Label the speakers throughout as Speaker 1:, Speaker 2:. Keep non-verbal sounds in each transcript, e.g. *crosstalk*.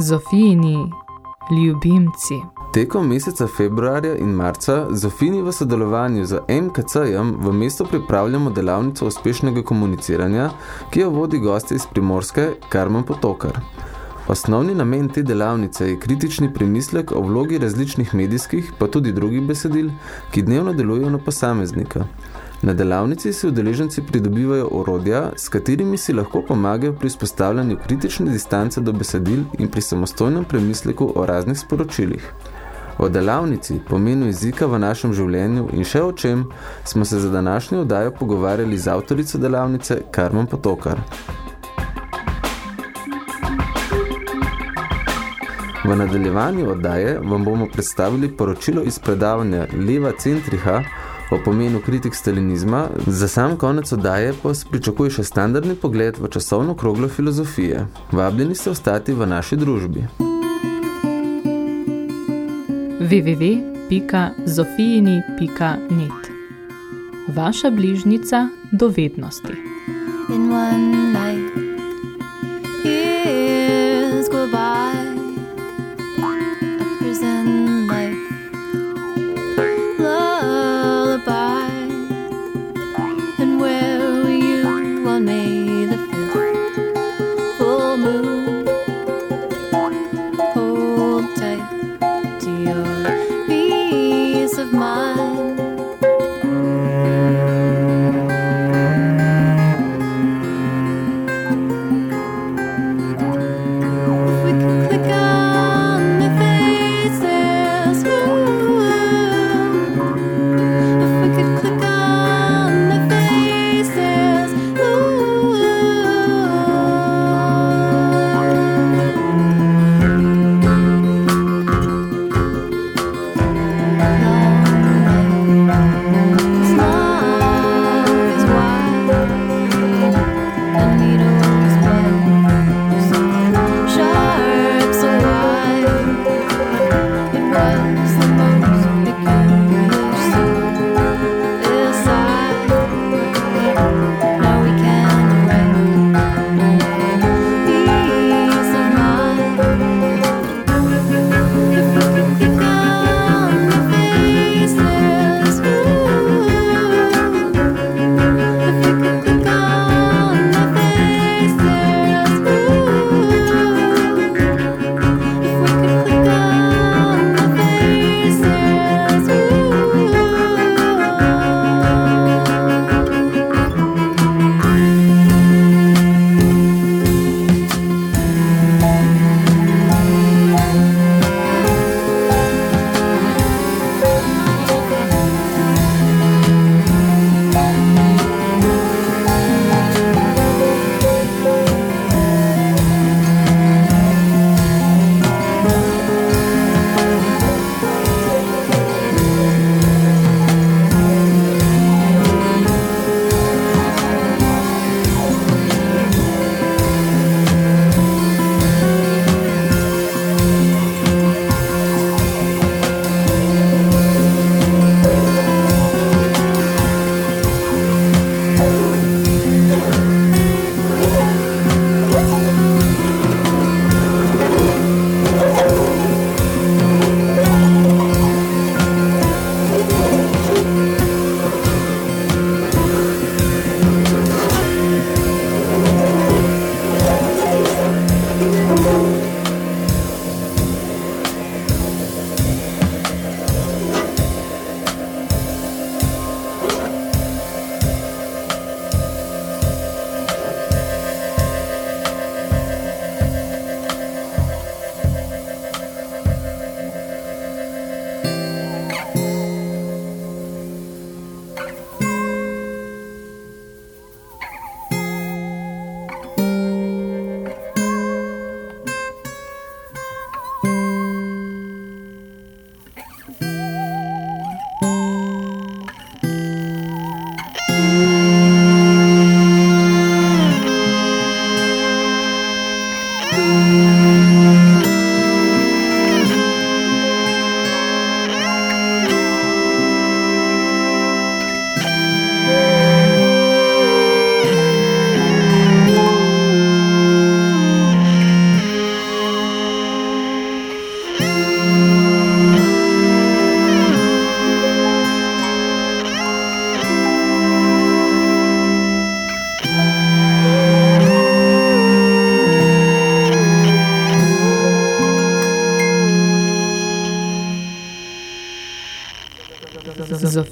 Speaker 1: Zofijini ljubimci.
Speaker 2: Tekom meseca februarja in marca Zofini v sodelovanju z MKC-jem v mestu pripravljamo delavnico uspešnega komuniciranja, ki jo vodi goste iz Primorske Karmen Potokar. Osnovni namen te delavnice je kritični premislek o vlogi različnih medijskih, pa tudi drugih besedil, ki dnevno delujejo na posameznika. Na delavnici si udeleženci pridobivajo orodja, s katerimi si lahko pomagajo pri vzpostavljanju kritične distance do besedil in pri samostojnem premisleku o raznih sporočilih. O delavnici, pomenu jezika v našem življenju in še o čem smo se za današnjo oddajo pogovarjali z avtorico delavnice Karmen Potokar. V nadaljevanju oddaje vam bomo predstavili poročilo iz predavanja Leva Centriha o pomenu kritik stalinizma, za sam konec oddaje pa se pričakuje še standardni pogled v časovno kroglo filozofije. Vabljeni ste ostati v naši družbi.
Speaker 1: www.zofijini.net Vaša bližnica do vednosti.
Speaker 3: in one night. Years go by,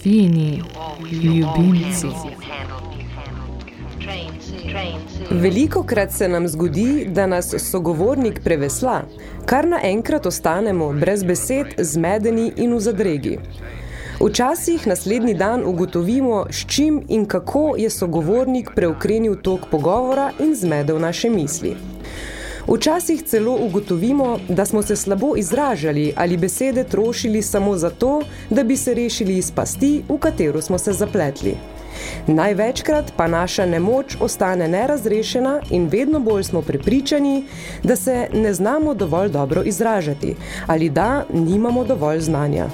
Speaker 1: Zofijini ljubimci.
Speaker 4: Veliko krat se nam zgodi, da nas sogovornik prevesla, kar naenkrat ostanemo brez besed, zmedeni in v zadregi. Včasih naslednji dan ugotovimo, s čim in kako je sogovornik preukrenil tok pogovora in zmedel naše misli. Včasih celo ugotovimo, da smo se slabo izražali ali besede trošili samo zato, da bi se rešili iz pasti, v katero smo se zapletli. Največkrat pa naša nemoč ostane nerazrešena in vedno bolj smo prepričani, da se ne znamo dovolj dobro izražati ali da nimamo dovolj znanja.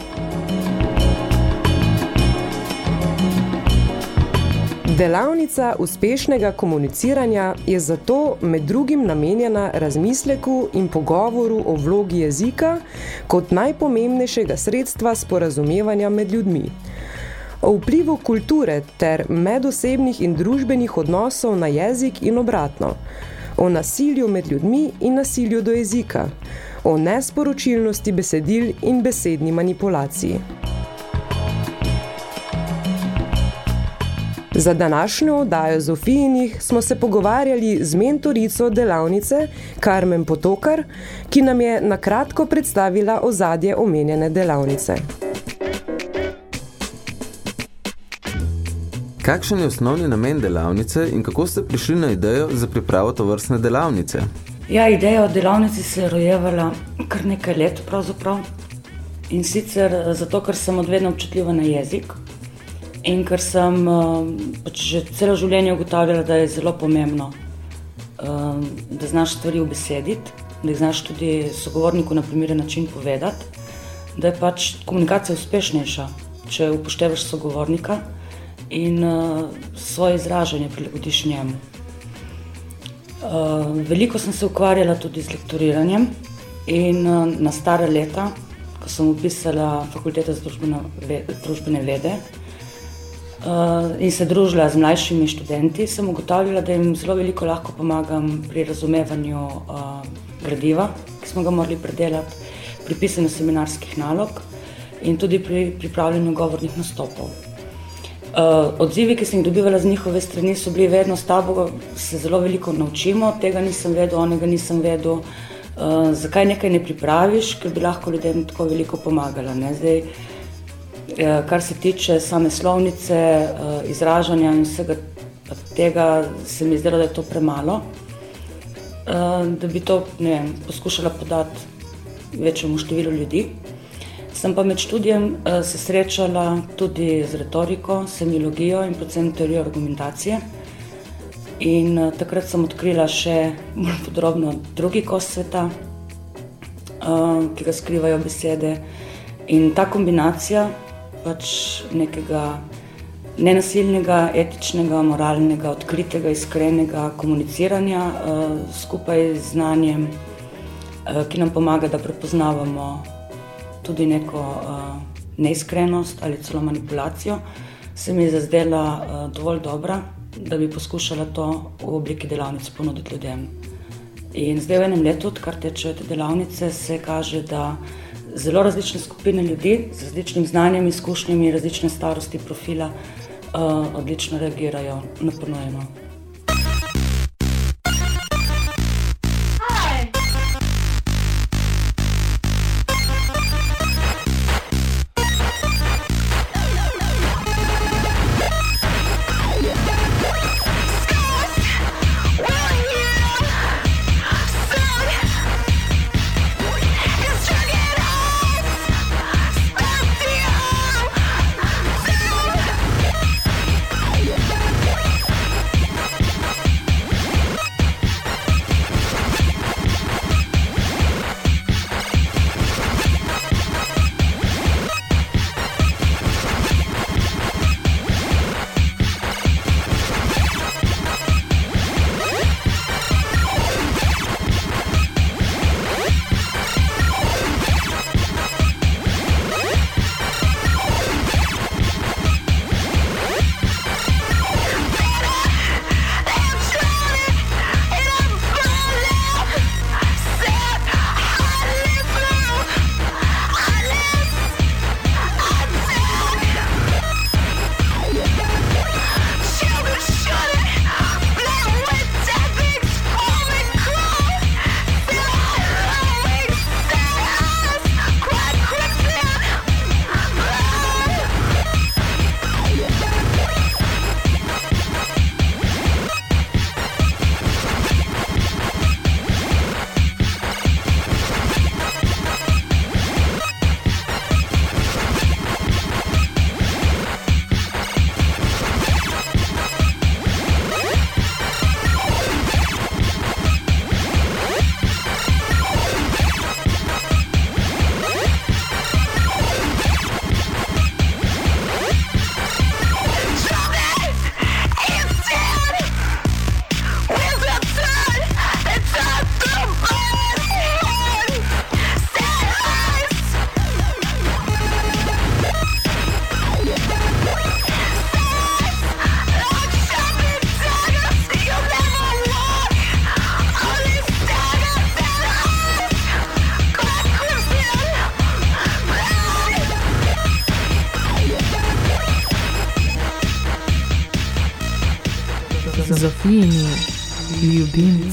Speaker 4: Delavnica uspešnega komuniciranja je zato med drugim namenjena razmisleku in pogovoru o vlogi jezika kot najpomembnejšega sredstva sporazumevanja med ljudmi. O vplivu kulture ter medosebnih in družbenih odnosov na jezik in obratno, o nasilju med ljudmi in nasilju do jezika, o nesporočilnosti besedil in besedni manipulaciji. Za današnjo oddajo Zofijinih smo se pogovarjali z mentorico delavnice Carmen Potokar, ki nam je nakratko predstavila ozadje omenjene delavnice.
Speaker 2: Kakšen je osnovni namen delavnice in kako ste prišli na idejo za pripravo tovrstne delavnice?
Speaker 5: Ja, ideja o delavnici se je rojevala kar nekaj let pravzaprav. In sicer eh, zato, ker sem odvedno občutljiva na jezik in ker sem uh, pač že celo življenje ugotavljala, da je zelo pomembno, uh, da znaš stvari ubesediti, da jih znaš tudi sogovorniku na primeren način povedati, da je pač komunikacija uspešnejša, če upoštevaš sogovornika in uh, svoje izražanje prilagodiš njemu. Uh, veliko sem se ukvarjala tudi z lektoriranjem in uh, na stare leta, ko sem upisala fakultete za družbene, družbene vede, in se družila z mlajšimi študenti, sem ugotavljala, da jim zelo veliko lahko pomagam pri razumevanju uh, gradiva, ki smo ga morali predelati, pri pisanju seminarskih nalog in tudi pri pripravljanju govornih nastopov. Uh, odzivi, ki sem jih dobivala z njihove strani, so bili vedno s tabo, se zelo veliko naučimo, tega nisem vedel, onega nisem vedel. Uh, zakaj nekaj ne pripraviš, ker bi lahko ljudem tako veliko pomagala. Ne? Zdaj, Eh, kar se tiče same slovnice, eh, izražanja in vsega tega, se mi zdelo, da je to premalo, eh, da bi to vem, poskušala podati večjemu številu ljudi. Sem pa med študijem se srečala tudi z retoriko, semiologijo in predvsem teorijo argumentacije. In takrat sem odkrila še bolj podrobno drugi kos sveta, ki ga skrivajo besede. In ta kombinacija pač nekega nenasilnega, etičnega, moralnega, odkritega, iskrenega komuniciranja uh, skupaj z znanjem, uh, ki nam pomaga, da prepoznavamo tudi neko uh, neiskrenost ali celo manipulacijo, se mi je zazdela uh, dovolj dobra, da bi poskušala to v obliki delavnic ponuditi ljudem. In zdaj v enem letu, odkar tečejo te delavnice, se kaže, da zelo različne skupine ljudi z različnim znanjem, izkušnjami, različne starosti profila uh, odlično reagirajo na ponujeno.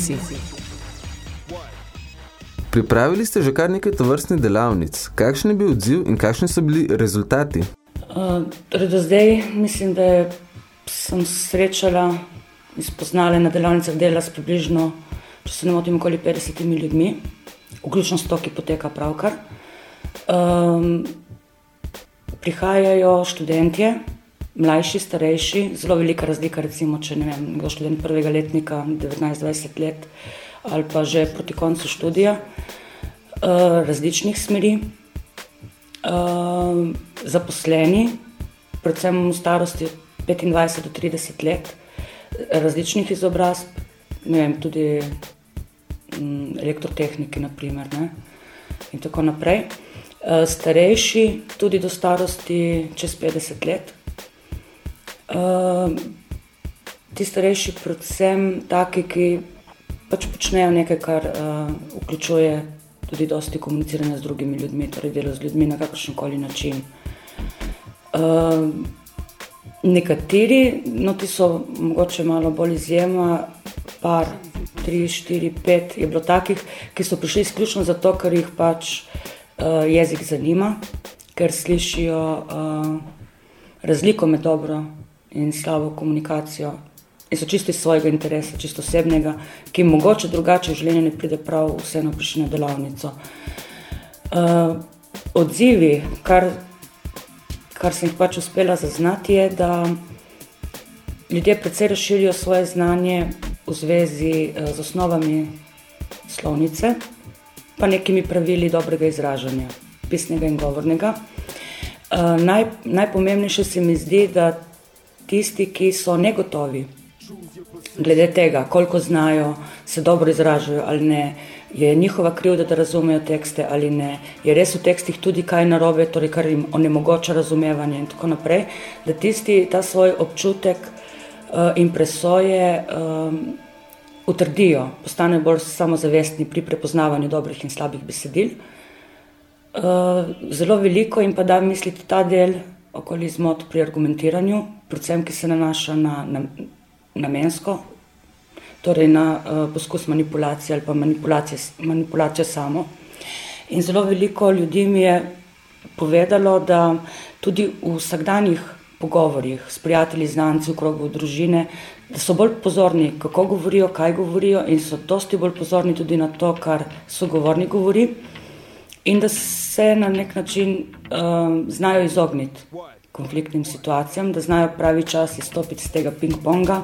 Speaker 1: Ljubimci.
Speaker 2: Pripravili ste že kar nekaj tovrstnih delavnic. Kakšen je bil odziv in kakšni so bili rezultati?
Speaker 5: Uh, do zdaj mislim, da je, sem srečala in spoznala na delavnicah dela s približno, če se ne motim, okoli 50 ljudmi, vključno s to, ki poteka pravkar. Um, prihajajo študentje, mlajši, starejši, zelo velika razlika, recimo, če ne vem, kdo študent prvega letnika, 19-20 let ali pa že proti koncu študija, uh, različnih smeri, uh, zaposleni, predvsem v starosti 25 do 30 let, različnih izobrazb, ne vem, tudi um, elektrotehniki, naprimer, ne, in tako naprej. Uh, starejši, tudi do starosti čez 50 let. Uh, ti starejši, predvsem taki, ki pač počnejo nekaj, kar uh, vključuje tudi dosti komuniciranja z drugimi ljudmi, torej delo z ljudmi na kakršen koli način. Uh, nekateri, no ti so mogoče malo bolj izjema, par, tri, štiri, pet je bilo takih, ki so prišli izključno zato, ker jih pač uh, jezik zanima, ker slišijo uh, razliko med dobro in slabo komunikacijo in so čisto iz svojega interesa, čisto osebnega, ki mogoče drugače v življenju ne pride prav, vseeno prišli na delavnico. Uh, odzivi, kar, kar sem jih pač uspela zaznati, je, da ljudje precej razširijo svoje znanje v zvezi uh, z osnovami slovnice, pa nekimi pravili dobrega izražanja, pisnega in govornega. Uh, naj, najpomembnejše se mi zdi, da tisti, ki so negotovi, glede tega, koliko znajo, se dobro izražajo ali ne, je njihova krivda, da razumejo tekste ali ne, je res v tekstih tudi kaj narobe, torej kar jim onemogoča razumevanje in tako naprej, da tisti ta svoj občutek uh, in presoje um, utrdijo, postanejo bolj samozavestni pri prepoznavanju dobrih in slabih besedil. Uh, zelo veliko jim pa da misliti ta del okoli zmot pri argumentiranju, predvsem ki se nanaša na, na namensko, torej na uh, poskus manipulacije ali pa manipulacije, manipulacije samo. In zelo veliko ljudi mi je povedalo, da tudi v vsakdanjih pogovorjih s prijatelji, znanci, v krogu družine, da so bolj pozorni, kako govorijo, kaj govorijo, in so dosti bolj pozorni tudi na to, kar sogovornik govori, in da se na nek način um, znajo izogniti konfliktnim situacijam, da znajo pravi čas izstopiti iz tega ping-ponga,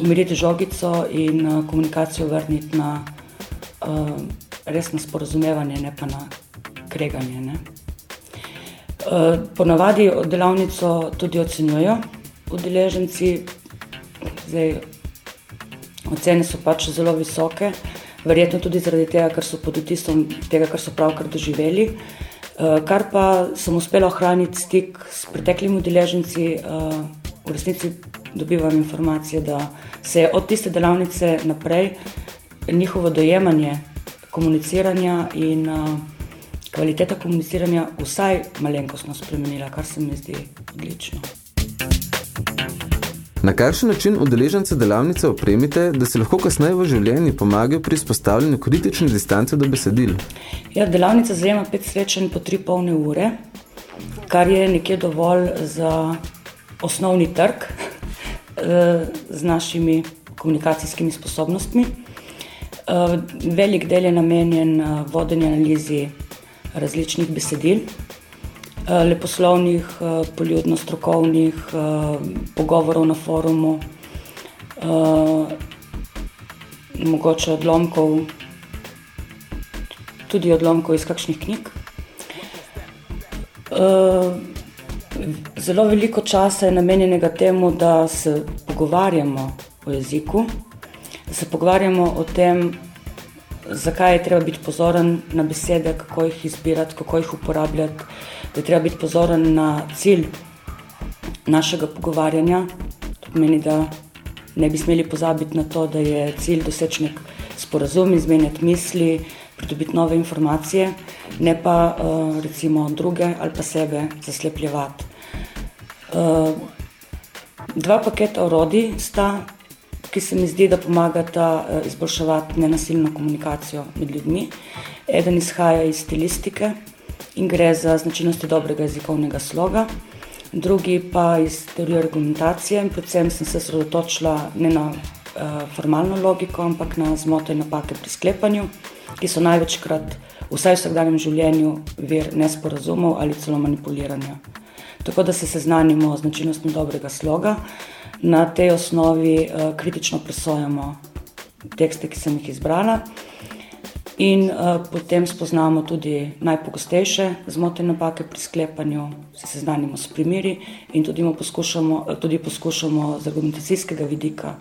Speaker 5: umiriti žogico in uh, komunikacijo vrniti na uh, resno sporozumevanje, ne pa na kreganje. Ne. Uh, ponavadi delavnico tudi ocenjujejo udeleženci, zdaj ocene so pač zelo visoke, verjetno tudi zaradi tega, ker so pod vtisom tega, kar so pravkar doživeli. Uh, Eh, kar pa sem uspela ohraniti stik s preteklimi udeleženci, eh, v resnici dobivam informacije, da se je od tiste delavnice naprej njihovo dojemanje komuniciranja in eh, kvaliteta komuniciranja vsaj malenkostno spremenila, kar se mi zdi odlično.
Speaker 2: Na kakšen način udeležence delavnice opremite, da se lahko kasneje v življenju pomagajo pri izpostavljanju kritične distance do besedil?
Speaker 5: Ja, delavnica zajema pet srečanj po tri polne ure, kar je nekje dovolj za osnovni trg *laughs* eh, z našimi komunikacijskimi sposobnostmi. Eh, velik del je namenjen eh, vodenju analizi različnih besedil, leposlovnih, eh, poljudno-strokovnih eh, pogovorov na forumu, mogoče odlomkov, tudi odlomkov iz kakšnih knjig. Zelo veliko časa je namenjenega temu, da se pogovarjamo o jeziku, da se pogovarjamo o tem, zakaj je treba biti pozoren na besede, kako jih izbirati, kako jih uporabljati, da je treba biti pozoren na cilj našega pogovarjanja. To pomeni, da ne bi smeli pozabiti na to, da je cilj doseči nek sporazum, izmenjati misli, pridobiti nove informacije, ne pa uh, recimo druge ali pa sebe zaslepljevati. Uh, dva paketa orodij sta, ki se mi zdi, da pomagata uh, izboljševati nenasilno komunikacijo med ljudmi. Eden izhaja iz stilistike in gre za značilnosti dobrega jezikovnega sloga, drugi pa iz teorije argumentacije predvsem sem se sredotočila ne na uh, formalno logiko, ampak na zmote in napake pri sklepanju, ki so največkrat vsaj v vsakdanjem življenju vir nesporazumov ali celo manipuliranja. Tako da se seznanimo z značilnostmi dobrega sloga, na tej osnovi uh, kritično presojamo tekste, ki sem jih izbrala. In uh, potem spoznamo tudi najpogostejše zmote in napake pri sklepanju, se seznanimo s primeri in tudi poskušamo, tudi poskušamo z argumentacijskega vidika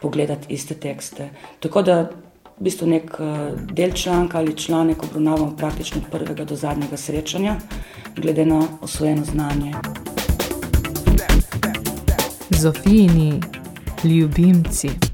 Speaker 5: pogledati iste tekste. Tako da v bistvu nek uh, del članka ali članek obravnavamo praktično od prvega do zadnjega srečanja, glede na osvojeno znanje.
Speaker 1: Zofijini ljubimci.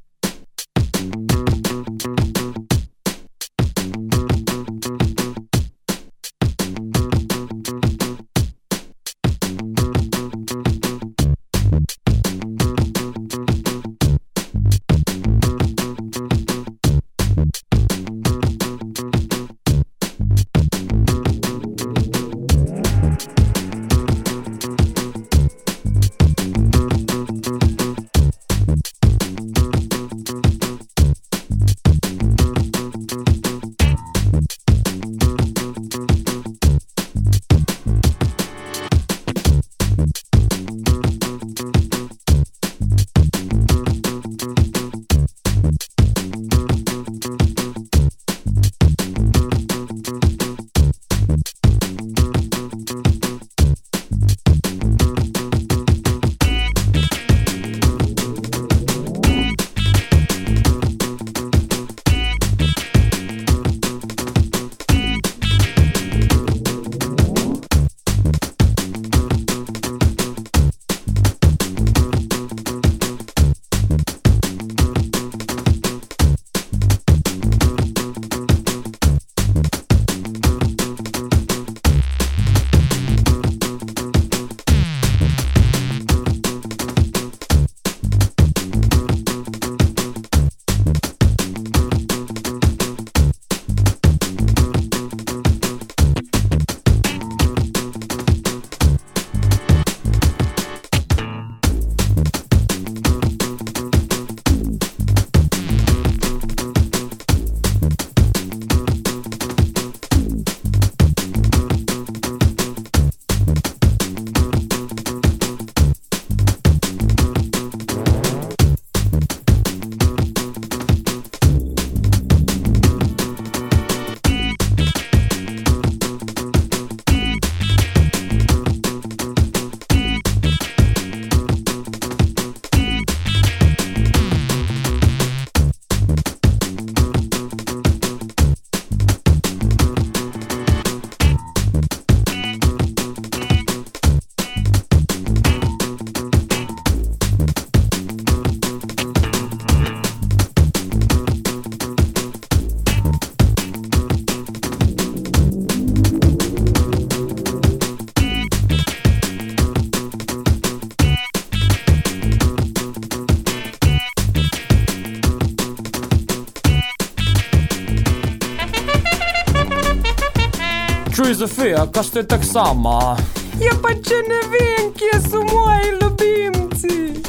Speaker 6: Zofija, kaj ste tak sama?
Speaker 4: Ja, pa če ne vem, kje so moji ljubimci.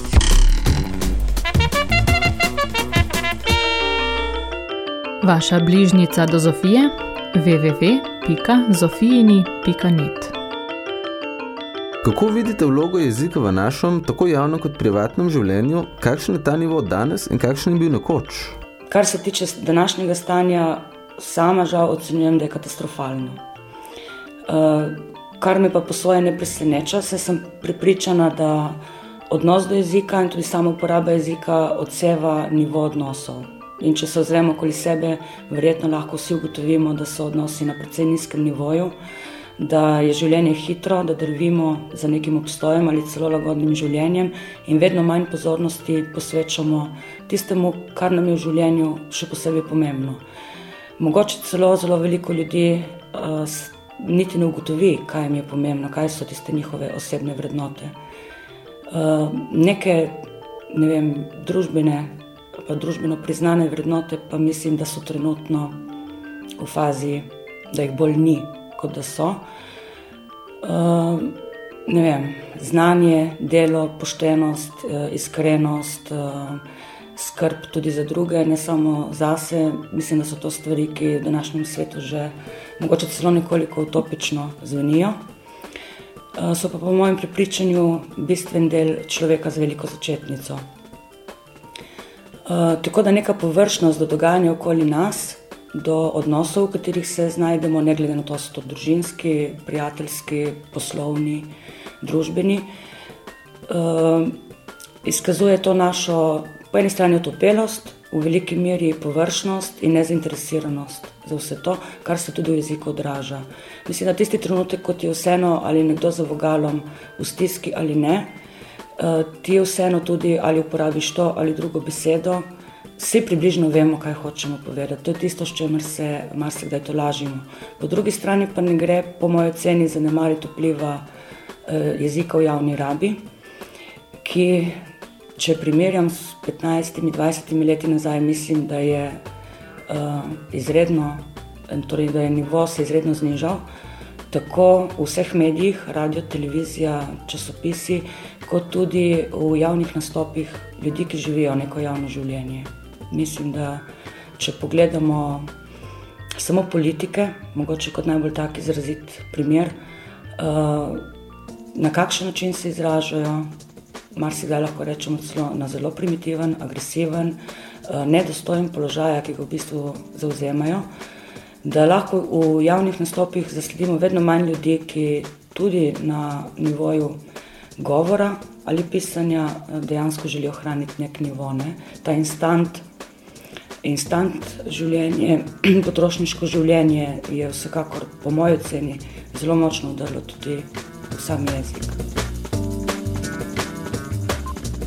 Speaker 7: Vaša bližnica do Zofije www.zofijini.net
Speaker 2: Kako vidite vlogo jezika v našem, tako javnem kot privatnem življenju, kakšen je ta nivo danes in kakšen je bil nekoč?
Speaker 5: Kar se tiče današnjega stanja, sama žal ocenjujem, da je katastrofalno. Kar me pa po svoje ne preseneča, saj sem pripričana, da odnos do jezika in tudi sama uporaba jezika odseva nivo odnosov. In če se ozremo okoli sebe, verjetno lahko vsi ugotovimo, da so odnosi na precej nizkem nivoju, da je življenje hitro, da drvimo za nekim obstojem ali celo lagodnim življenjem in vedno manj pozornosti posvečamo tistemu, kar nam je v življenju še posebej pomembno. Mogoče celo zelo veliko ljudi uh, niti ne ugotovi, kaj jim je pomembno, kaj so tiste njihove osebne vrednote. Uh, neke ne vem, družbene pa družbeno priznane vrednote, pa mislim, da so trenutno v fazi, da jih bolj ni, kot da so. Uh, ne vem, znanje, delo, poštenost, uh, iskrenost, uh, skrb tudi za druge, ne samo zase. Mislim, da so to stvari, ki v današnjem svetu že mogoče celo nekoliko utopično zvenijo. Uh, so pa po mojem prepričanju bistven del človeka z veliko začetnico. Uh, tako da neka površnost do dogajanja okoli nas, do odnosov, v katerih se znajdemo, ne glede na to, so to družinski, prijateljski, poslovni, družbeni, uh, izkazuje to našo, po eni strani, otopelost, v veliki meri površnost in nezainteresiranost za vse to, kar se tudi v jeziku odraža. Mislim, da tisti trenutek, ko je vseeno ali nekdo za vogalom v stiski ali ne, uh, ti vseeno tudi ali uporabiš to ali drugo besedo. Vsi približno vemo, kaj hočemo povedati. To je tisto, s čimer se marsikdaj to lažimo. Po drugi strani pa ne gre, po mojem oceni, zanemariti vpliva eh, jezika v javni rabi, ki, če primerjam s 15-20 leti nazaj, mislim, da je uh, izredno, torej da je nivo se izredno znižal. Tako v vseh medijih, radio, televizija, časopisi, kot tudi v javnih nastopih ljudi, ki živijo neko javno življenje mislim, da če pogledamo samo politike, mogoče kot najbolj tak izrazit primer, uh, na kakšen način se izražajo, marsikdaj lahko rečemo celo na zelo primitiven, agresiven, uh, nedostojen položaj, ki ga v bistvu zauzemajo. Da lahko v javnih nastopih zasledimo vedno manj ljudi, ki tudi na nivoju govora ali pisanja dejansko želijo ohraniti nek nivo. Ne? Ta instant instant življenje, *clears throat* potrošniško življenje je vsekakor, po moji oceni, zelo močno udarilo tudi v sam jezik.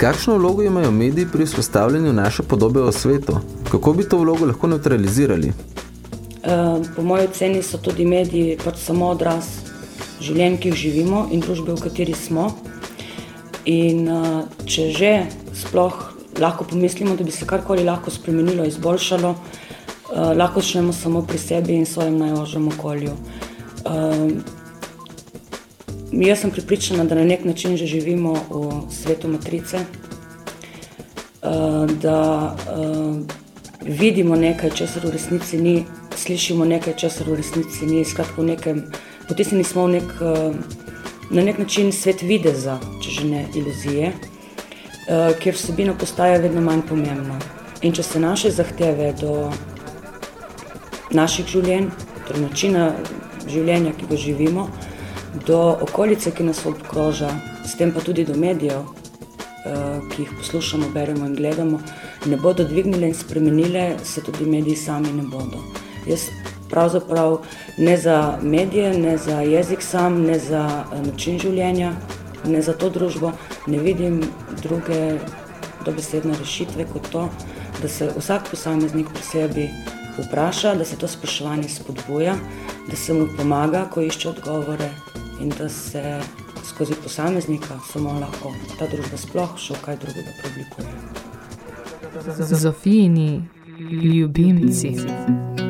Speaker 2: Kakšno vlogo imajo mediji pri vzpostavljanju naše podobe o svetu? Kako bi to vlogo lahko neutralizirali?
Speaker 5: Uh, po moji oceni so tudi mediji pač samo odraz življenj, ki jih živimo in družbe, v kateri smo. In uh, če že sploh lahko pomislimo, da bi se karkoli lahko spremenilo, izboljšalo, uh, lahko začnemo samo pri sebi in svojem najožjem okolju. Uh, jaz sem pripričana, da na nek način že živimo v svetu matrice, uh, da uh, vidimo nekaj, česar v resnici ni, slišimo nekaj, česar v resnici ni, skratka v nekem, potisnjeni smo v nek, uh, na nek način svet videza, če že ne iluzije. Eh, kjer vsebina postaja vedno manj pomembna. In če se naše zahteve do naših življenj, torej načina življenja, ki ga živimo, do okolice, ki nas obkroža, s tem pa tudi do medijev, eh, ki jih poslušamo, beremo in gledamo, ne bodo dvignile in spremenile, se tudi mediji sami ne bodo. Jaz pravzaprav ne za medije, ne za jezik sam, ne za eh, način življenja, ne za to družbo, ne vidim druge dobesedne rešitve kot to, da se vsak posameznik pri sebi vpraša, da se to spraševanje spodbuja, da se mu pomaga, ko išče odgovore in da se skozi posameznika samo lahko ta družba sploh še kaj drugega preoblikuje.
Speaker 1: Zofijini ljubimci.
Speaker 7: Zofijini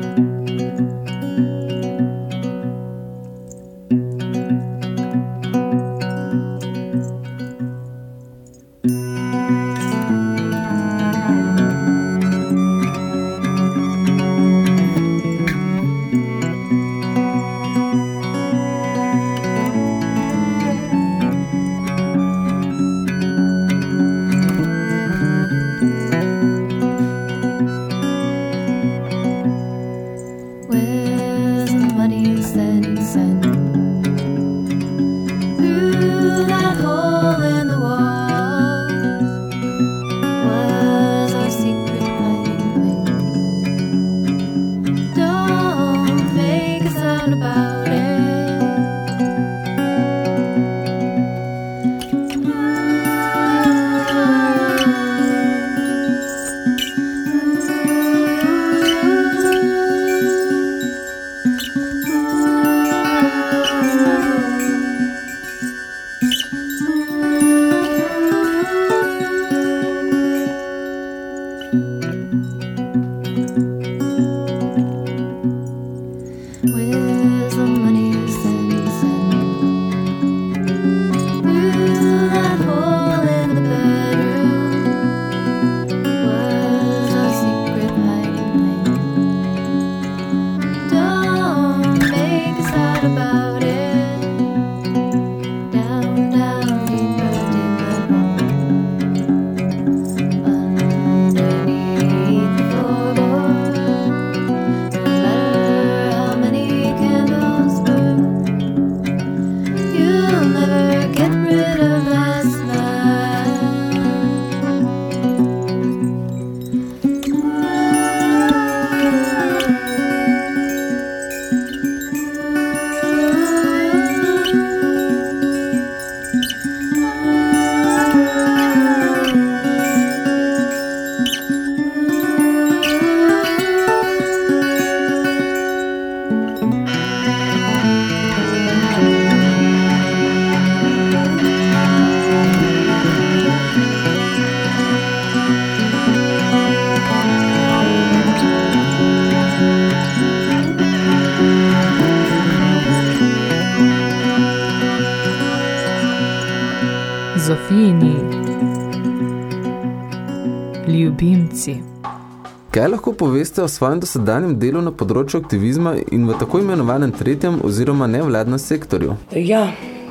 Speaker 2: poveste o svojem dosedanjem delu na področju aktivizma in v tako imenovanem tretjem oziroma nevladnem sektorju?
Speaker 5: Ja,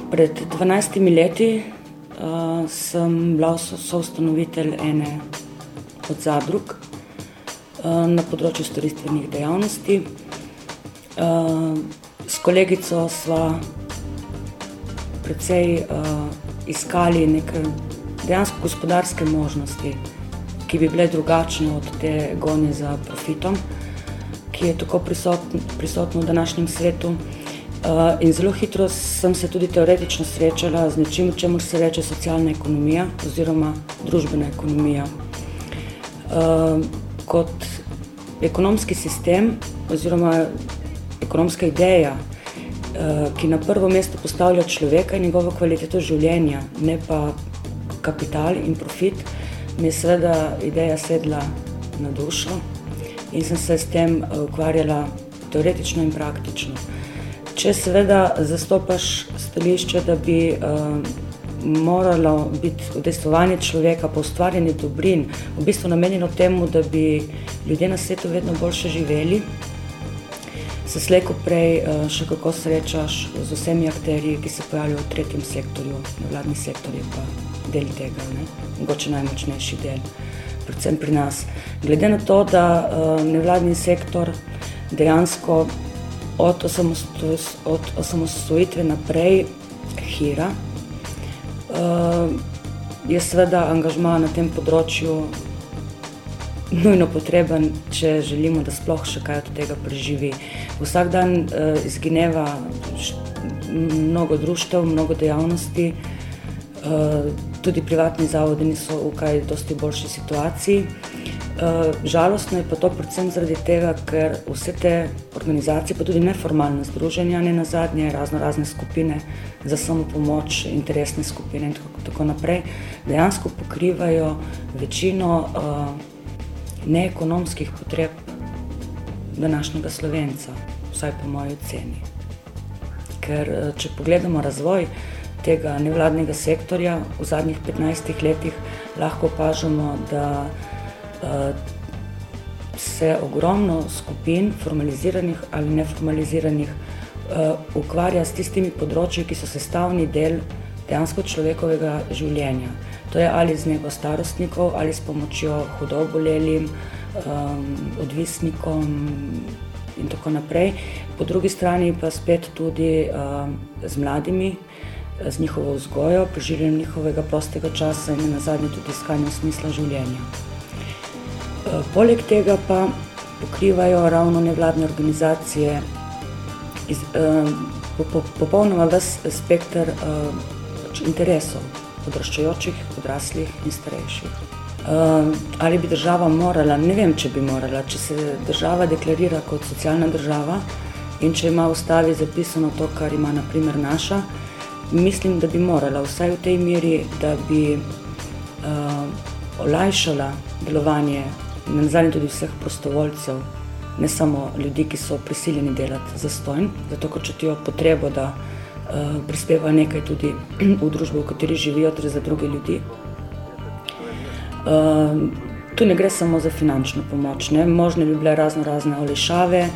Speaker 5: pred 12 leti uh, sem bila soustanovitelj ene od zadrug uh, na področju storitvenih dejavnosti. Uh, s kolegico sva precej uh, iskali neke dejansko gospodarske možnosti, ki bi bile drugačne od te gonje za profitom, ki je tako prisotno, prisotno v današnjem svetu. Uh, in zelo hitro sem se tudi teoretično srečala z nečim, čemu se reče socialna ekonomija oziroma družbena ekonomija. Uh, kot ekonomski sistem oziroma ekonomska ideja, uh, ki na prvo mesto postavlja človeka in njegovo kvaliteto življenja, ne pa kapital in profit, mi je seveda ideja sedla na dušo in sem se s tem ukvarjala teoretično in praktično. Če seveda zastopaš stališče, da bi uh, moralo biti udejstvovanje človeka po ustvarjanju dobrin, v bistvu namenjeno temu, da bi ljudje na svetu vedno boljše živeli, se slejko prej uh, še kako srečaš z vsemi akterji, ki se pojavljajo v tretjem sektorju, nevladni sektor je pa del tega, ne? mogoče najmočnejši del, predvsem pri nas. Glede na to, da uh, nevladni sektor dejansko od, od osamosvojitve naprej hira. Uh, je seveda angažma na tem področju nujno potreben, če želimo, da sploh še kaj od tega preživi. Vsak dan uh, izgineva mnogo društev, mnogo dejavnosti, uh, tudi privatni zavodi niso v kaj dosti boljši situaciji. Eh, žalostno je pa to predvsem zaradi tega, ker vse te organizacije, pa tudi neformalne združenja, ne na zadnje, razno razne skupine za samo pomoč, interesne skupine in tako, tako naprej, dejansko pokrivajo večino uh, neekonomskih potreb današnjega slovenca, vsaj po moji oceni. Ker uh, če pogledamo razvoj tega nevladnega sektorja v zadnjih 15 letih, lahko opažamo, da Eh, se ogromno skupin, formaliziranih ali neformaliziranih, uh, ukvarja s tistimi področji, ki so sestavni del dejansko človekovega življenja. To je ali z nego starostnikov, ali s pomočjo hudobolelim, um, odvisnikom in tako naprej. Po drugi strani pa spet tudi um, z mladimi, z njihovo vzgojo, preživljanjem njihovega prostega časa in na zadnje tudi iskanjem smisla življenja. Eh, poleg tega pa pokrivajo ravno nevladne organizacije iz, eh, po, po, popolnoma ves spektr eh, pač interesov odraščajočih, odraslih in starejših. Eh, ali bi država morala, ne vem, če bi morala, če se država deklarira kot socialna država in če ima v ustavi zapisano to, kar ima naprimer naša, mislim, da bi morala vsaj v tej meri, da bi eh, olajšala delovanje na zadnje tudi vseh prostovoljcev, ne samo ljudi, ki so prisiljeni delati za stojn, zato ker čutijo potrebo, da uh, prispevajo nekaj tudi *clears throat* v družbo, v kateri živijo, torej za druge ljudi. Uh, tu ne gre samo za finančno pomoč, ne? možne bi bile razno razne olešave,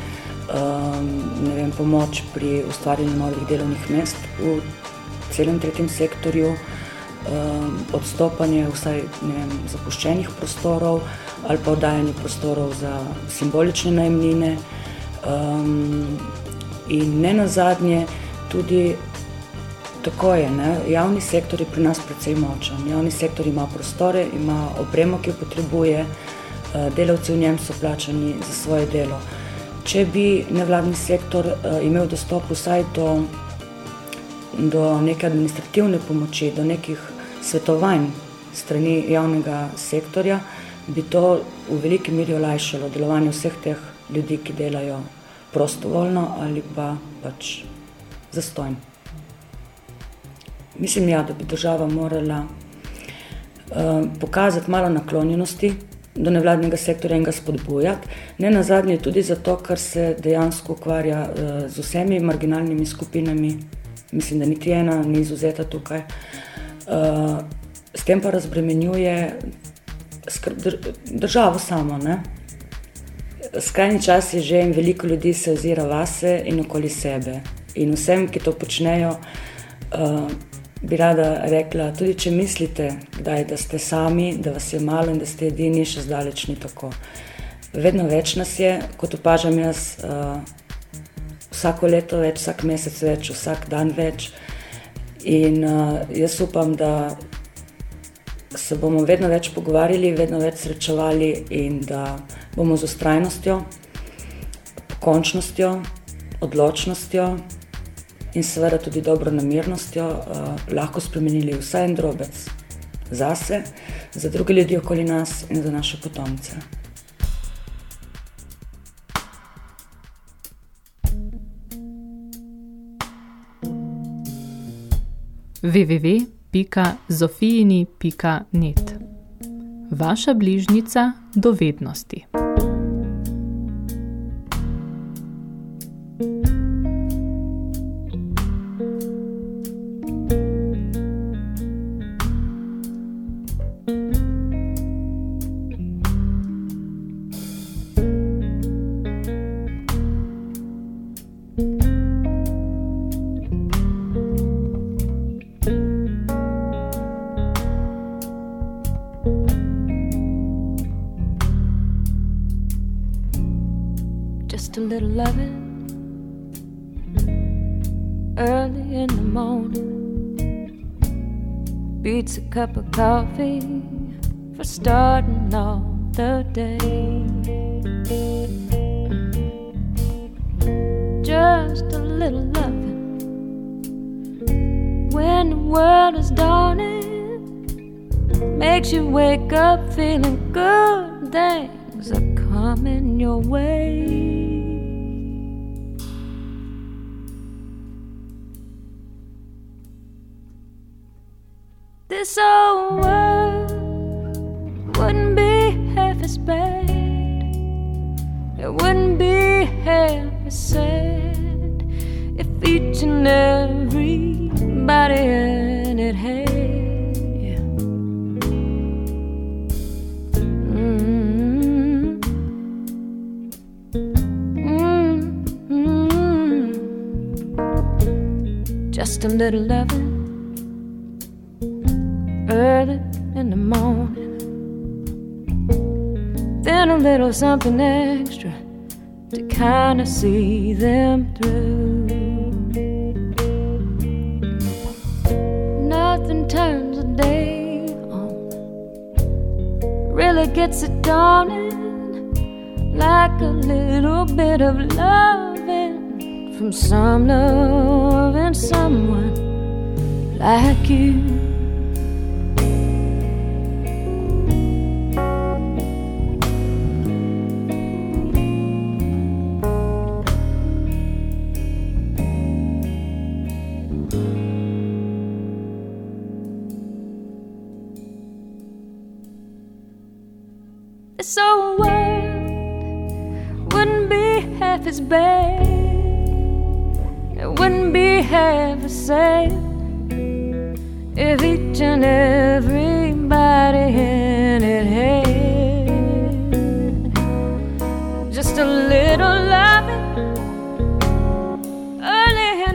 Speaker 5: ne vem, pomoč pri ustvarjanju novih delovnih mest v celem tretjem sektorju, odstopanje vsaj vem, zapuščenih prostorov, ali pa oddajanje prostorov za simbolične najemnine. Um, in ne na zadnje, tudi tako je, ne? javni sektor je pri nas precej močen. Javni sektor ima prostore, ima opremo, ki jo potrebuje, uh, delavci v njem so plačani za svoje delo. Če bi nevladni sektor uh, imel dostop vsaj do, do neke administrativne pomoči, do nekih svetovanj strani javnega sektorja, bi to v veliki meri olajšalo delovanje vseh teh ljudi, ki delajo prostovoljno ali pa pač zastojno. Mislim, ja, da bi država morala uh, pokazati malo naklonjenosti do nevladnega sektorja in ga spodbujati. Ne na zadnje tudi zato, ker se dejansko ukvarja uh, z vsemi marginalnimi skupinami, mislim, da niti ena ni izuzeta tukaj. uh, s tem pa razbremenjuje dr, državo samo. Ne? Skrajni čas je že in veliko ljudi se ozira vase in okoli sebe. In vsem, ki to počnejo, uh, bi rada rekla, tudi če mislite, kdaj, da ste sami, da vas je malo in da ste edini, še zdaleč ni tako. Vedno več nas je, kot opažam jaz, uh, vsako leto več, vsak mesec več, vsak dan več. In uh, jaz upam, da se bomo vedno več pogovarjali, vedno več srečevali in da bomo z ustrajnostjo, končnostjo, odločnostjo in seveda tudi dobro namirnostjo uh, lahko spremenili vsaj en drobec zase, za druge ljudi okoli nas in za naše potomce.
Speaker 1: www.zofijini.net Vaša bližnica dovednosti.
Speaker 8: Cup of coffee for starting off the day. Just a little loving when the world is dawning makes you wake up feeling good. Things are coming your way. This old world wouldn't be half as bad. It wouldn't be half as sad if each and everybody in it had. yeah. Mm. Mm. Just a little loving early in the morning. Then a little something extra to kind of see them through. Nothing turns a day on, really gets it dawning like a little bit of loving from some loving someone like you.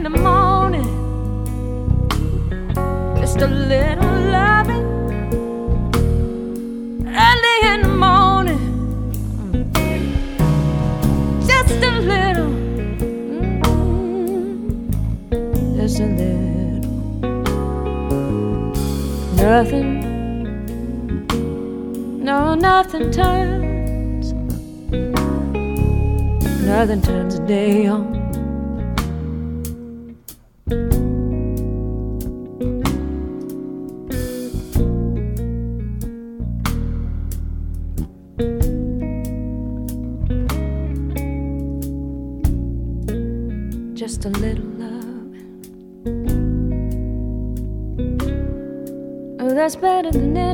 Speaker 8: In the morning. Just a little loving early in the morning. Just a little, mm, just a little. Nothing, no, nothing turns, nothing turns a day on. Better than anything.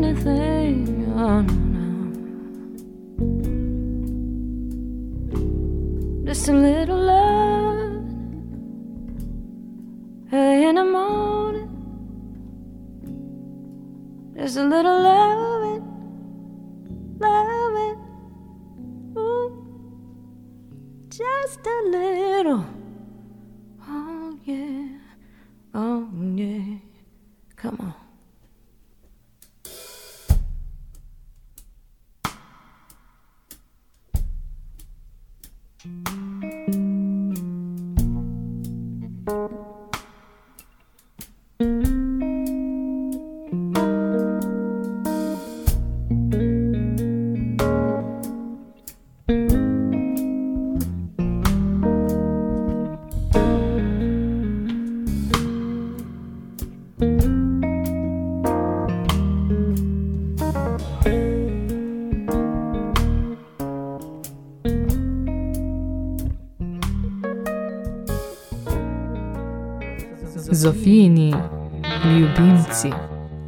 Speaker 1: Zofijini ljubimci.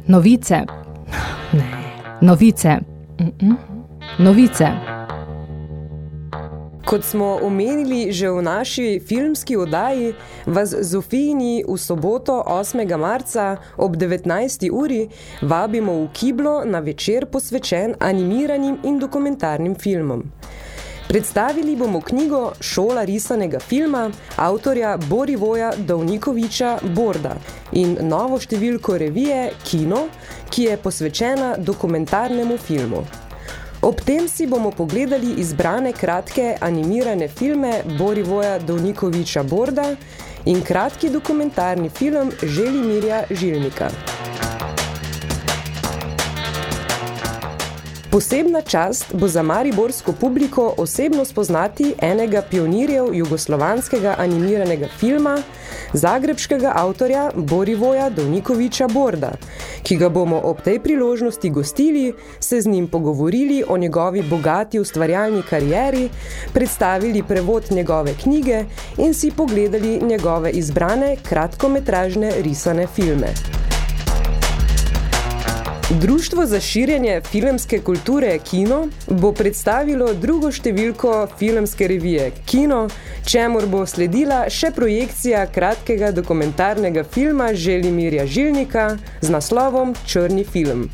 Speaker 1: Novice. Ne. Novice. Mm-mm. Novice.
Speaker 4: Kot smo omenili že v naši filmski oddaji, vas Zofijini v soboto 8. marca ob 19. uri vabimo v Kiblo na večer posvečen animiranim in dokumentarnim filmom. Predstavili bomo knjigo Šola risanega filma avtorja Borivoja Dovnikoviča Borda in novo številko revije Kino, ki je posvečena dokumentarnemu filmu. Ob tem si bomo pogledali izbrane kratke animirane filme Borivoja Dovnikoviča Borda in kratki dokumentarni film Želimirja Žilnika. Posebna čast bo za mariborsko publiko osebno spoznati enega pionirjev jugoslovanskega animiranega filma, zagrebškega avtorja Borivoja Dovnikoviča Borda, ki ga bomo ob tej priložnosti gostili, se z njim pogovorili o njegovi bogati ustvarjalni karieri, predstavili prevod njegove knjige in si pogledali njegove izbrane kratkometražne risane filme. Društvo za širjenje filmske kulture Kino bo predstavilo drugo številko filmske revije Kino, čemur bo sledila še projekcija kratkega dokumentarnega filma Želimirja Žilnika z naslovom Črni film.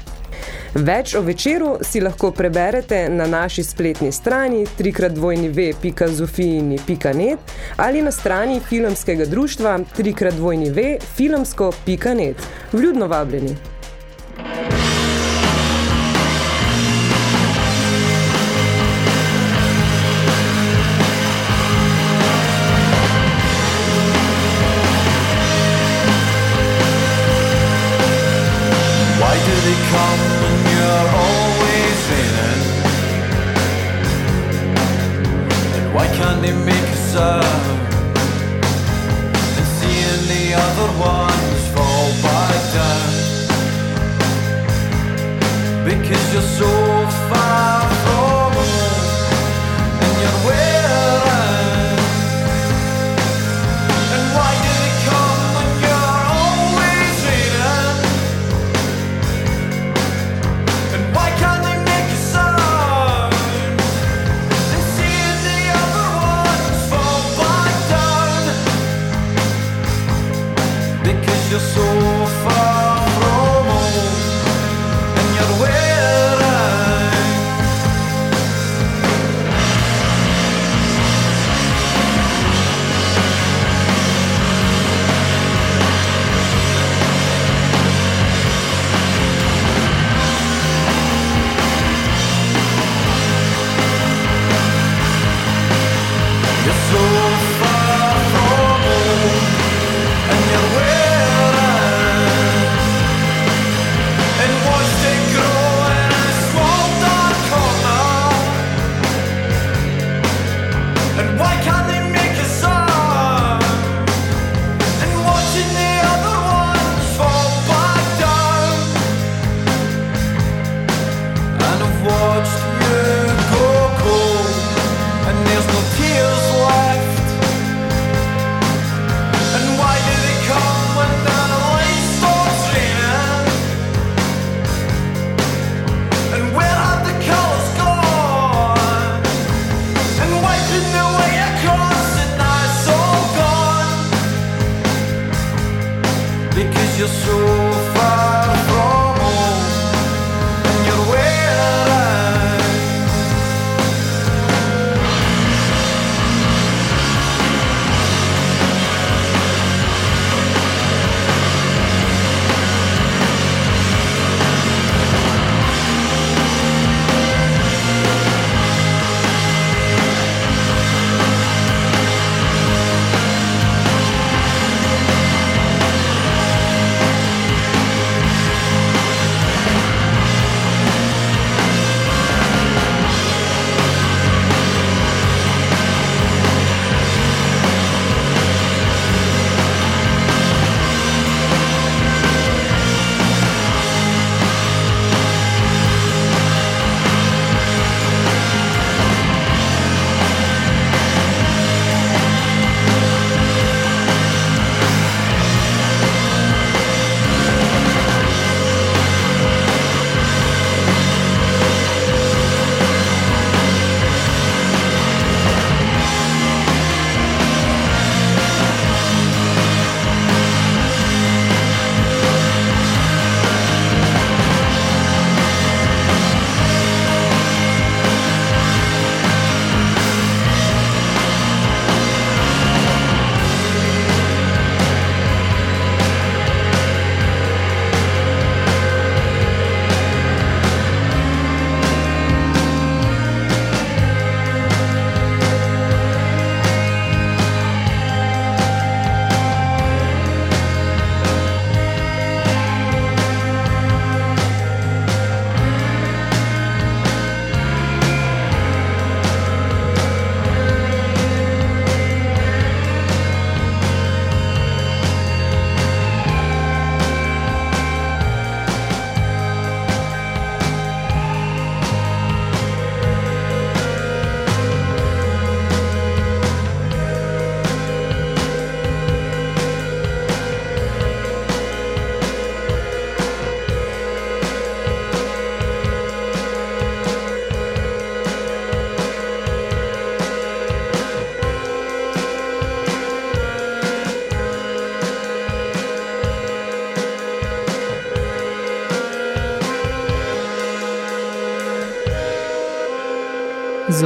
Speaker 4: Več o večeru si lahko preberete na naši spletni strani www.zofijini.net ali na strani filmskega društva www.filmsko.net. Vljudno vabljeni!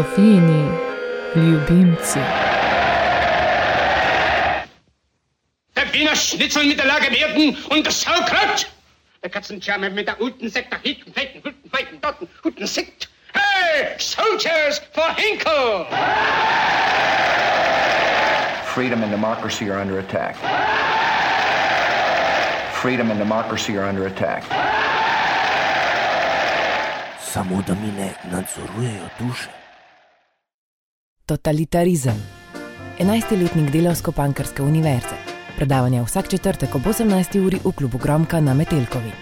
Speaker 1: Zofijini ljubimci.
Speaker 9: Der Wiener Schnitzel mit der Lage und das Saukraut. Der Katzenschärme mit der guten Sekt nach hinten, feiten, guten, feiten, dotten, guten Sekt. Hey, soldiers for Hinkel!
Speaker 10: Freedom and democracy are under attack. Freedom and democracy are under attack.
Speaker 11: Samo da mi ne nadzorujejo duše.
Speaker 12: Totalitarizem. 11-letnik Delavsko-Pankrske univerze. Predavanja vsak četrtek ob 18. uri v klubu Gromka na Metelkovi.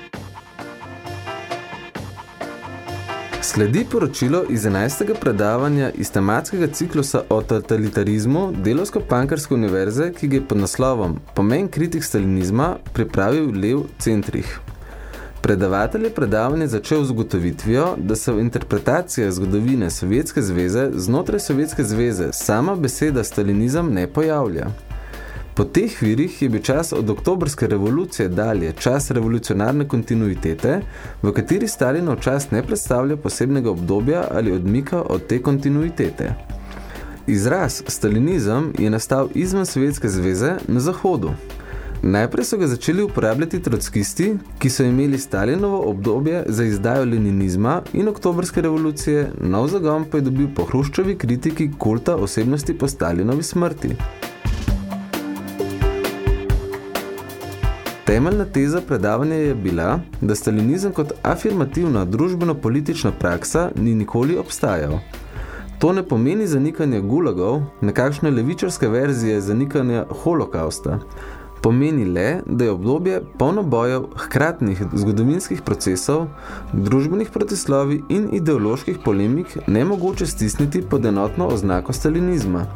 Speaker 2: Sledi poročilo iz 11. predavanja iz tematskega ciklusa o totalitarizmu Delovsko-Pankarske univerze, ki ga je pod naslovom Pomen kritik stalinizma pripravil Lev Centrih. Predavatelj je predavanje začel z ugotovitvijo, da se v interpretacijah zgodovine Sovjetske zveze znotraj Sovjetske zveze sama beseda stalinizem ne pojavlja. Po teh virih je bil čas od oktobrske revolucije dalje čas revolucionarne kontinuitete, v kateri Stalinov čas ne predstavlja posebnega obdobja ali odmika od te kontinuitete. Izraz stalinizem je nastal izven Sovjetske zveze na Zahodu. Najprej so ga začeli uporabljati trotskisti, ki so imeli Stalinovo obdobje za izdajo leninizma in oktobrske revolucije, nov zagon pa je dobil po Hruščovi kritiki kulta osebnosti po Stalinovi smrti. Temeljna teza predavanja je bila, da stalinizem kot afirmativna družbeno-politična praksa ni nikoli obstajal. To ne pomeni zanikanje gulagov, nekakšne levičarske verzije zanikanja holokausta. Pomeni le, da je obdobje polno bojev hkratnih zgodovinskih procesov, družbenih protislovi in ideoloških polemik nemogoče stisniti pod enotno oznako stalinizma.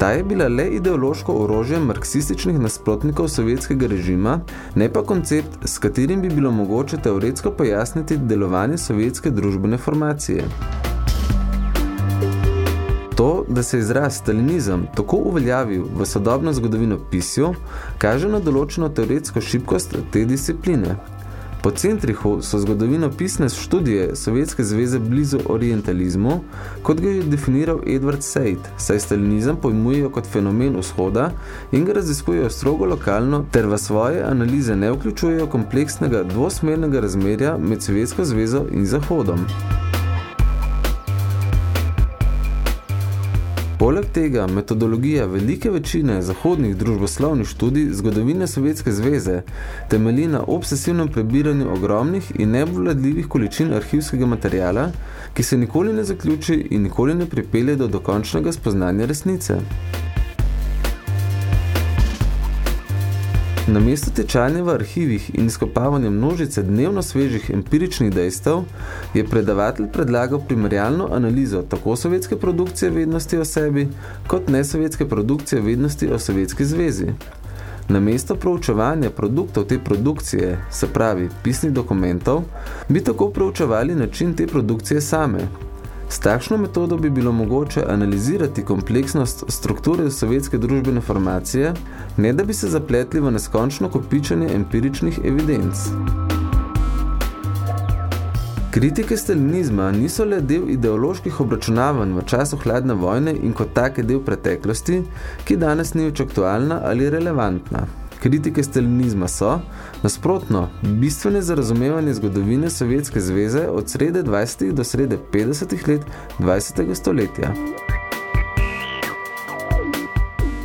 Speaker 2: Ta je bila le ideološko orožje marksističnih nasprotnikov sovjetskega režima, ne pa koncept, s katerim bi bilo mogoče teoretsko pojasniti delovanje sovjetske družbene formacije. To, da se izraz stalinizem tako uveljavil v sodobno zgodovino pisju, kaže na določeno teoretsko šibkost te discipline. Po centrihu so zgodovino pisne študije Sovjetske zveze blizu orientalizmu, kot ga je definiral Edward Said, saj stalinizem pojmujejo kot fenomen vzhoda in ga raziskujejo strogo lokalno, ter v svoje analize ne vključujejo kompleksnega dvosmernega razmerja med Sovjetsko zvezo in Zahodom. Poleg tega metodologija velike večine zahodnih družboslovnih študij zgodovine Sovjetske zveze temelji na obsesivnem prebiranju ogromnih in nevladljivih količin arhivskega materijala, ki se nikoli ne zaključi in nikoli ne pripelje do dokončnega spoznanja resnice. Namesto tečanja v arhivih in izkopavanja množice dnevno svežih empiričnih dejstev, je predavatelj predlagal primerjalno analizo tako sovjetske produkcije vednosti o sebi, kot nesovjetske produkcije vednosti o Sovjetski zvezi. Namesto proučevanja produktov te produkcije, se pravi pisnih dokumentov, bi tako proučevali način te produkcije same, S takšno metodo bi bilo mogoče analizirati kompleksnost strukture sovjetske družbene formacije, ne da bi se zapletli v neskončno kopičanje empiričnih evidenc. Kritike stalinizma niso le del ideoloških obračunavanj v času hladne vojne in kot take del preteklosti, ki danes ni več aktualna ali relevantna. Kritike stalinizma so, nasprotno, bistvene za razumevanje zgodovine Sovjetske zveze od srede 20. do srede 50. let 20. stoletja.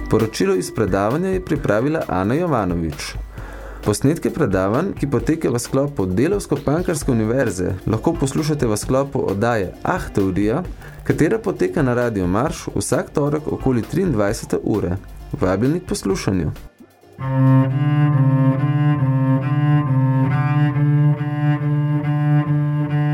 Speaker 2: Poročilo iz predavanja je pripravila Ana Jovanovič. Posnetke predavanj, ki poteke v sklopu Delovsko-Pankarske univerze, lahko poslušate v sklopu oddaje Ah, teorija, katera poteka na Radio Marš vsak torek okoli 23. ure. Vabljeni k poslušanju.
Speaker 1: Thank you.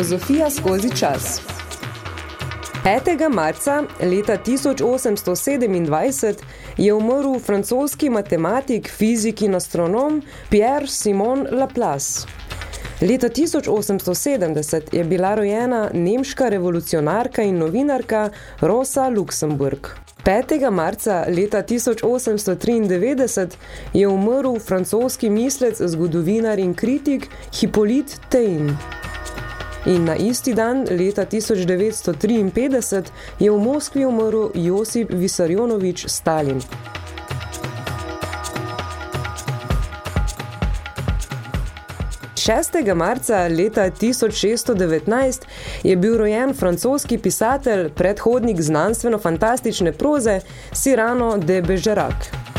Speaker 4: Filozofija skozi čas 5. marca leta 1827 je umrl francoski matematik, fizik in astronom Pierre Simon Laplace. Leta 1870 je bila rojena nemška revolucionarka in novinarka Rosa Luxemburg. 5. marca leta 1893 je umrl francoski mislec, zgodovinar in kritik Hippolyte Taine. In na isti dan, leta 1953, je v Moskvi umrl Josip Visarjonovič Stalin. Šestega marca leta 1619 je bil rojen francoski pisatelj, predhodnik znanstveno-fantastične proze Cyrano de Bergerac.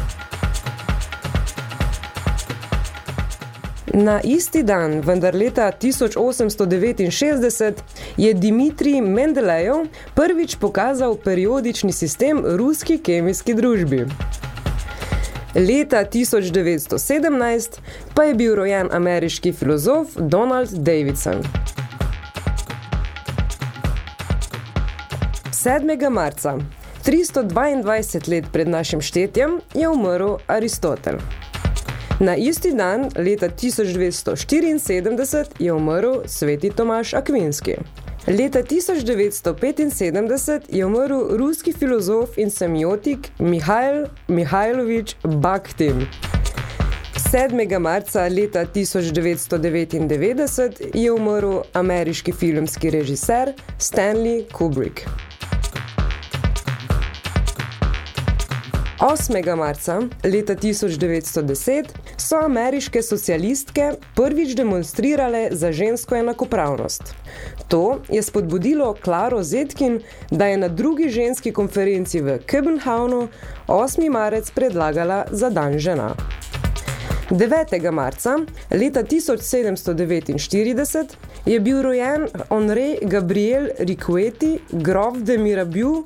Speaker 4: Na isti dan, vendar leta 1869, je Dimitrij Mendelejev prvič pokazal periodični sistem ruski kemijski družbi. Leta 1917 pa je bil rojen ameriški filozof Donald Davidson. 7. marca, 322 let pred našim štetjem, je umrl Aristotel. Na isti dan, leta 1274, je umrl sveti Tomaš Akvinski. Leta 1975 je umrl ruski filozof in semiotik Mihajl Mihajlovič Bakhtin. 7. marca leta 1999 je umrl ameriški filmski režiser Stanley Kubrick. 8. marca leta 1910 so ameriške socialistke prvič demonstrirale za žensko enakopravnost. To je spodbudilo Klaro Zetkin, da je na drugi ženski konferenci v Köbenhavnu 8. marec predlagala za dan žena. 9. marca leta 1749 je bil rojen Henri Gabriel Riquetti, grof de Mirabeau,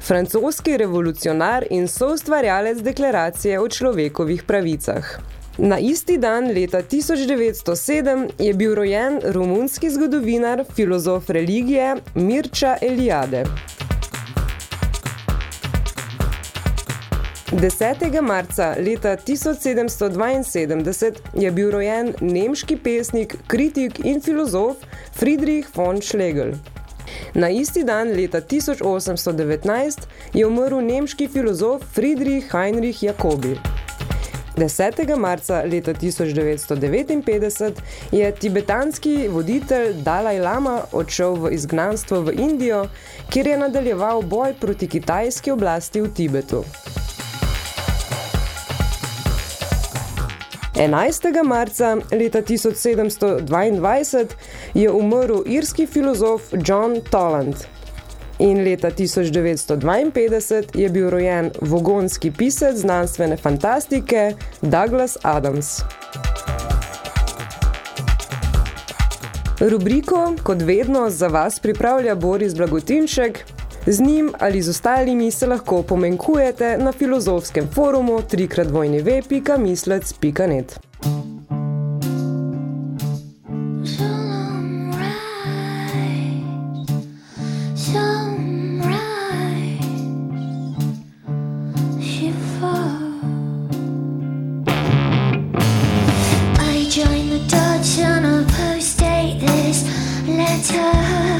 Speaker 4: francoski revolucionar in soustvarjalec deklaracije o človekovih pravicah. Na isti dan leta 1907 je bil rojen romunski zgodovinar, filozof religije Mirča Eliade. 10. marca leta 1772 je bil rojen nemški pesnik, kritik in filozof Friedrich von Schlegel. Na isti dan leta 1819 je umrl nemški filozof Friedrich Heinrich Jacobi. 10. marca leta 1959 je tibetanski voditelj Dalaj Lama odšel v izgnanstvo v Indijo, kjer je nadaljeval boj proti kitajski oblasti v Tibetu. 11. marca leta 1722 je umrl irski filozof John Toland. In leta 1952 je bil rojen vogonski pisec znanstvene fantastike Douglas Adams. Rubriko, kot vedno, za vas pripravlja Boris Blagotinšek, Z njim ali z ostalimi se lahko pomenkujete na filozofskem forumu.
Speaker 13: I joined the Dutch on a post-date this letter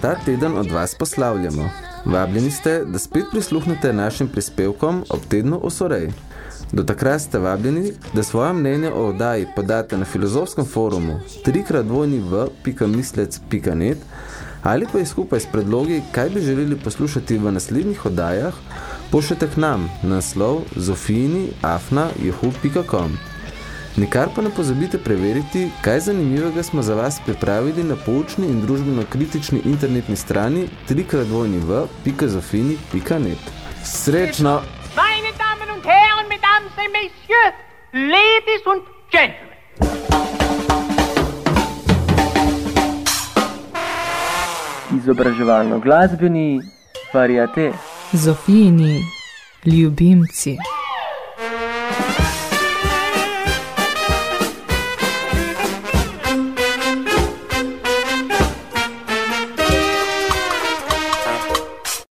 Speaker 2: ta teden od vas poslavljamo. Vabljeni ste, da spet prisluhnete našim prispevkom ob tednu Osorej. Do takrat ste vabljeni, da svoje mnenje o oddaji podate na filozofskem forumu trikratvojniv.mislec.net ali pa jih skupaj s predlogi, kaj bi želeli poslušati v naslednjih oddajah, pošljete k nam na naslov zofini.afna.juhu.com. Nikar pa ne pozabite preveriti, kaj zanimivega smo za vas pripravili na poučni in družbeno-kritični internetni strani trikratvojniv.zofini.net. Srečno!
Speaker 14: Meine Damen und Herren, Mesdames et Messieurs, Ladies und Gentlemen.
Speaker 15: Izobraževalno glasbeni variate.
Speaker 1: Zofijini ljubimci.